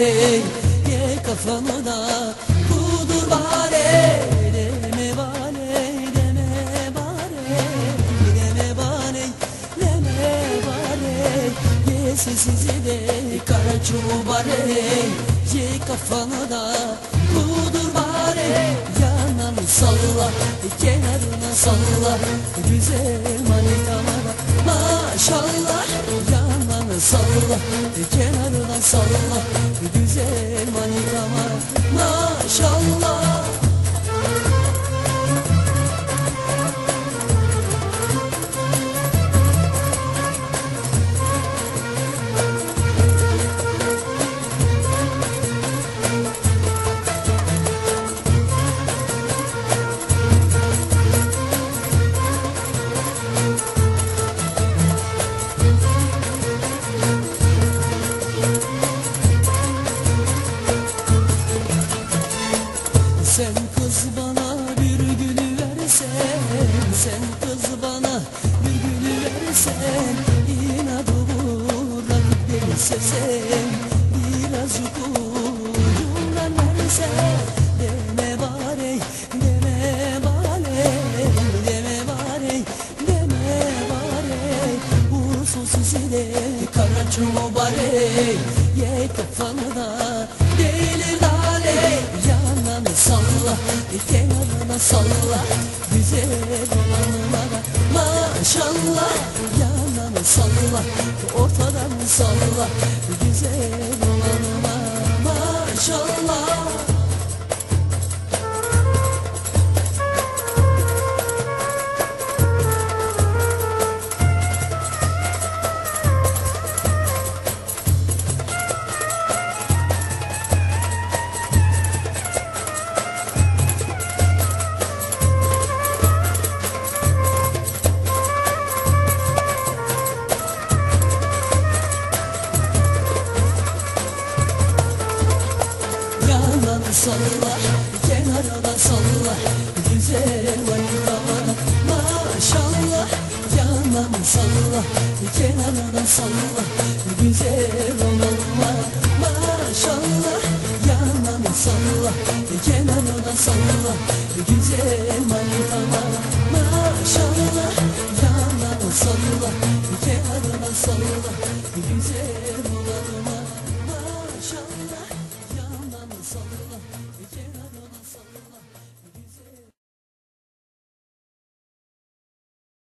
Ye kafanı da Kudur bari. Deme bari Deme bari. Deme bari Deme bari. Ye sessiz de Kara çubare. Ye kafanı da Kudur bari. Yanını salla Kenarına salla. Güzel manitama da Maşallah salla Kenarına salla Güzel manitama Maşallah Sen kız bana bir gülü versen Sen kız bana bir gülü versen İnadı bırak beni sevsen Birazcık ucundan versen Deme bari, deme bari Deme bari, deme bari. Uğursuz de kara çubare Ye kafanı da salla, kenarına salla Güzel olanıma da maşallah Yanını salla, ortadan salla Güzel olanıma maşallah Salla, kenarına salla Güzel manitamana maşallah Yanını salla, kenarına salla Güzel olanıma maşallah Yanını salla, kenarına salla Güzel manitamana maşallah